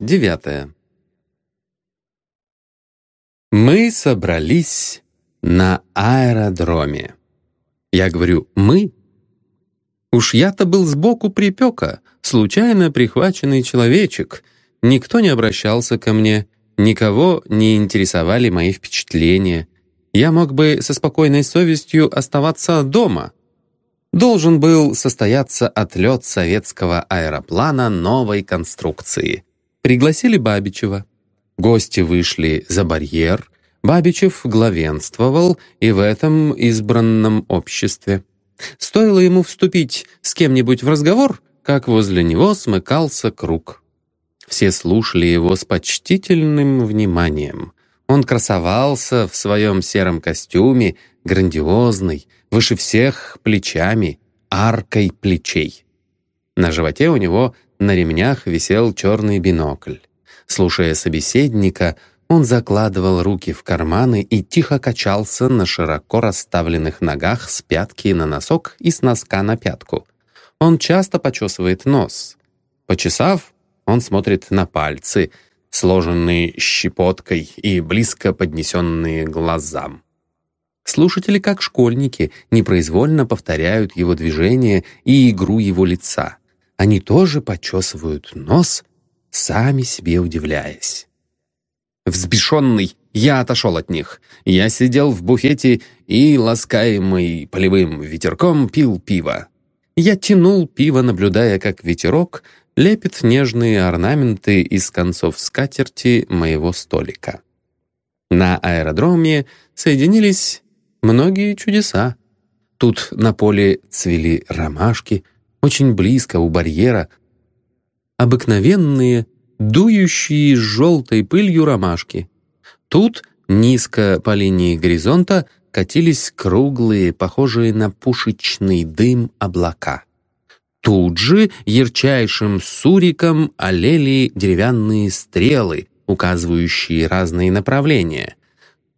девятая. Мы собрались на аэродроме. Я говорю «мы». Уж я-то был сбоку припека, случайно прихваченный человечек. Никто не обращался ко мне, никого не интересовали мои впечатления. Я мог бы со спокойной совестью оставаться дома. Должен был состояться отлет советского аэроплана новой конструкции. Пригласили Бабичева. Гости вышли за барьер, Бабичев главенствовал и в этом избранном обществе. Стоило ему вступить с кем-нибудь в разговор, как возле него смыкался круг. Все слушали его с почтительным вниманием. Он красовался в своем сером костюме, грандиозный, выше всех плечами, аркой плечей. На животе у него на ремнях висел черный бинокль. Слушая собеседника, он закладывал руки в карманы и тихо качался на широко расставленных ногах с пятки на носок и с носка на пятку. Он часто почесывает нос. Почесав, он смотрит на пальцы, сложенные щепоткой и близко поднесенные глазам. Слушатели, как школьники, непроизвольно повторяют его движения и игру его лица. Они тоже почесывают нос, сами себе удивляясь. Взбешенный, я отошел от них. Я сидел в буфете и, ласкаемый полевым ветерком, пил пиво. Я тянул пиво, наблюдая, как ветерок лепит нежные орнаменты из концов скатерти моего столика. На аэродроме соединились многие чудеса. Тут на поле цвели ромашки, очень близко у барьера. Обыкновенные дующие желтой пылью ромашки. Тут, низко по линии горизонта, катились круглые, похожие на пушечный дым облака. Тут же ярчайшим суриком олели деревянные стрелы, указывающие разные направления.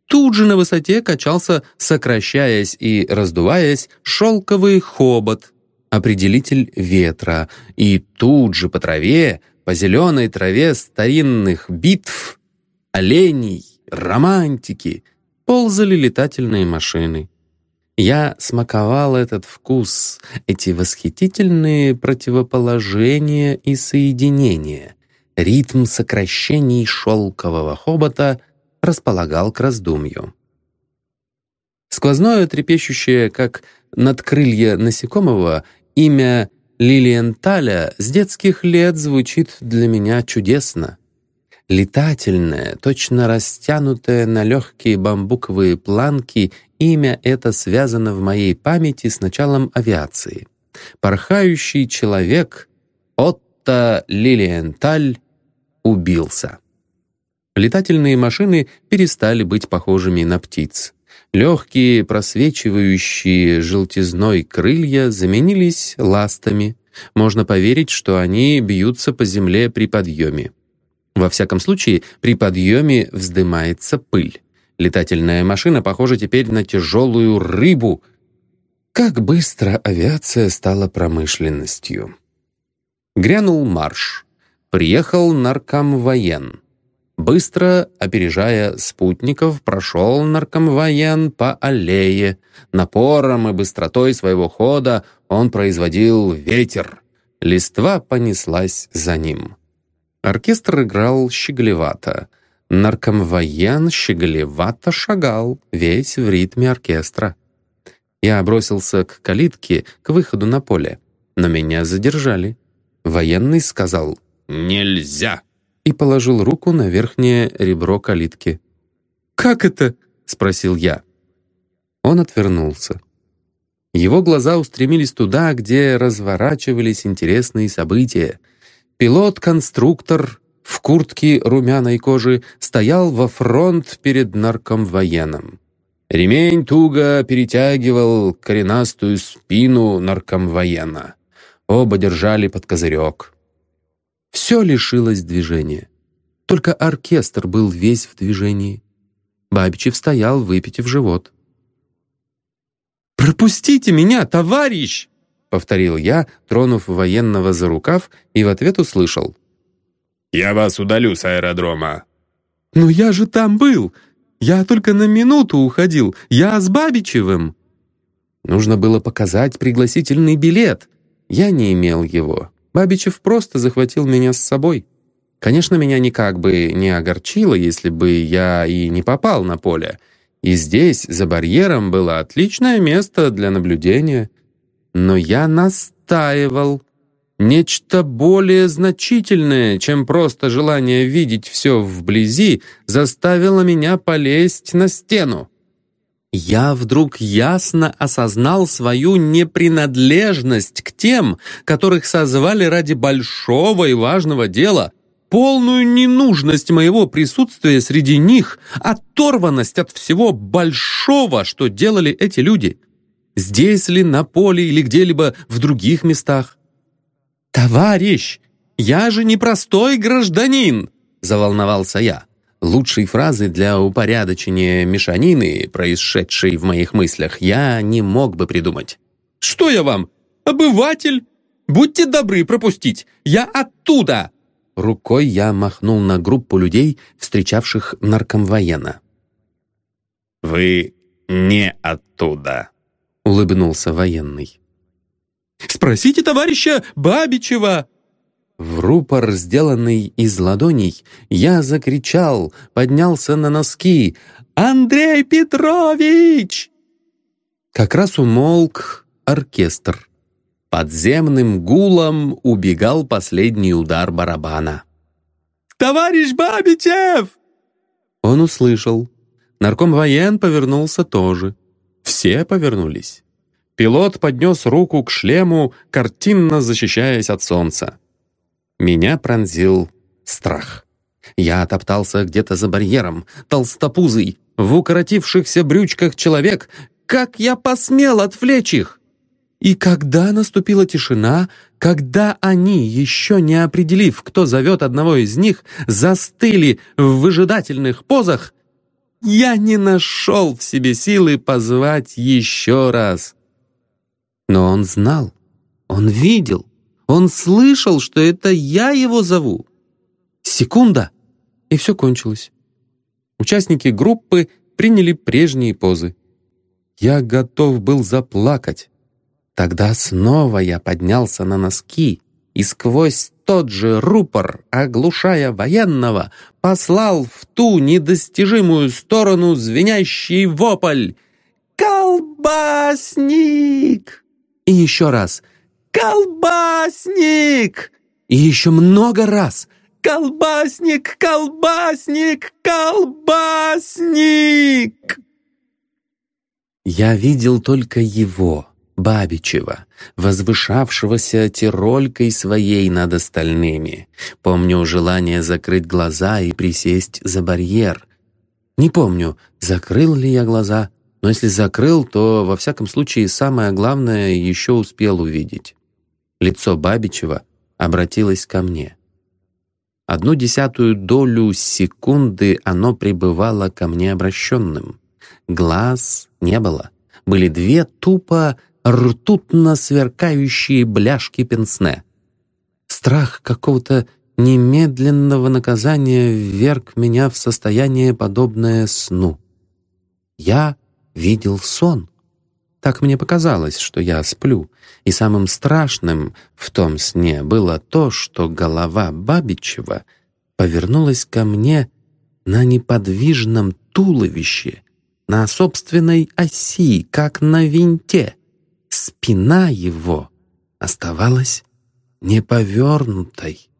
Тут же на высоте качался, сокращаясь и раздуваясь, шелковый хобот, определитель ветра, и тут же по траве по зеленой траве старинных битв, оленей, романтики ползали летательные машины. Я смаковал этот вкус, эти восхитительные противоположения и соединения. Ритм сокращений шелкового хобота располагал к раздумью. Сквозное трепещущее, как надкрылья насекомого, имя Лилиенталя с детских лет звучит для меня чудесно. Летательное, точно растянутое на легкие бамбуковые планки, имя это связано в моей памяти с началом авиации. Порхающий человек Отто Лилиенталь убился. Летательные машины перестали быть похожими на птиц. Легкие, просвечивающие желтизной крылья заменились ластами. Можно поверить, что они бьются по земле при подъеме. Во всяком случае, при подъеме вздымается пыль. Летательная машина похожа теперь на тяжелую рыбу. Как быстро авиация стала промышленностью. Грянул марш. Приехал наркомвоен. Быстро, опережая спутников, прошел наркомвоен по аллее. Напором и быстротой своего хода он производил ветер. Листва понеслась за ним. Оркестр играл щеголевато. Наркомвоен щеголевато шагал, весь в ритме оркестра. Я бросился к калитке, к выходу на поле. Но меня задержали. Военный сказал «Нельзя!» И положил руку на верхнее ребро калитки. «Как это?» — спросил я. Он отвернулся. Его глаза устремились туда, где разворачивались интересные события. Пилот-конструктор в куртке румяной кожи стоял во фронт перед наркомвоеном. Ремень туго перетягивал коренастую спину наркомвоена. Оба держали под козырек. Все лишилось движения. Только оркестр был весь в движении. Бабичев стоял, выпитив живот. «Пропустите меня, товарищ!» — повторил я, тронув военного за рукав, и в ответ услышал. «Я вас удалю с аэродрома». «Но я же там был! Я только на минуту уходил! Я с Бабичевым!» Нужно было показать пригласительный билет. Я не имел его. Бабичев просто захватил меня с собой. Конечно, меня никак бы не огорчило, если бы я и не попал на поле. И здесь, за барьером, было отличное место для наблюдения. Но я настаивал. Нечто более значительное, чем просто желание видеть все вблизи, заставило меня полезть на стену. Я вдруг ясно осознал свою непринадлежность к тем, которых созвали ради большого и важного дела, полную ненужность моего присутствия среди них, оторванность от всего большого, что делали эти люди. Здесь ли, на поле или где-либо в других местах. «Товарищ, я же не простой гражданин!» — заволновался я. Лучшей фразы для упорядочения мешанины, происшедшей в моих мыслях, я не мог бы придумать. «Что я вам? Обыватель? Будьте добры пропустить! Я оттуда!» Рукой я махнул на группу людей, встречавших наркомвоена. «Вы не оттуда», — улыбнулся военный. Спросите товарища Бабичева!» Рупор, сделанный из ладоней, я закричал, поднялся на носки. «Андрей Петрович!» Как раз умолк оркестр. Подземным гулом убегал последний удар барабана. «Товарищ Бабичев!» Он услышал. Нарком воен повернулся тоже. Все повернулись. Пилот поднес руку к шлему, картинно защищаясь от солнца. Меня пронзил страх. Я топтался где-то за барьером, толстопузый, в укоротившихся брючках человек. Как я посмел отвлечь их? И когда наступила тишина, когда они, еще не определив, кто зовет одного из них, застыли в выжидательных позах, я не нашел в себе силы позвать еще раз. Но он знал, он видел, он слышал, что это я его зову. Секунда, и все кончилось. Участники группы приняли прежние позы. Я готов был заплакать. Тогда снова я поднялся на носки и сквозь тот же рупор, оглушая военного, послал в ту недостижимую сторону звенящий вопль «Колбасник!» И еще раз «Колбасник!» И еще много раз «Колбасник! Колбасник! Колбасник!» Я видел только его, Бабичева, возвышавшегося тиролькой своей над остальными. Помню желание закрыть глаза и присесть за барьер. Не помню, закрыл ли я глаза, но если закрыл, то, во всяком случае, самое главное еще успел увидеть. Лицо Бабичева обратилось ко мне. Одну десятую долю секунды оно пребывало ко мне обращенным. Глаз не было. Были две тупо ртутно сверкающие бляшки пенсне. Страх какого-то немедленного наказания вверг меня в состояние, подобное сну. Я видел сон. Так мне показалось, что я сплю, и самым страшным в том сне было то, что голова Бабичева повернулась ко мне на неподвижном туловище, на собственной оси, как на винте. Спина его оставалась неповернутой.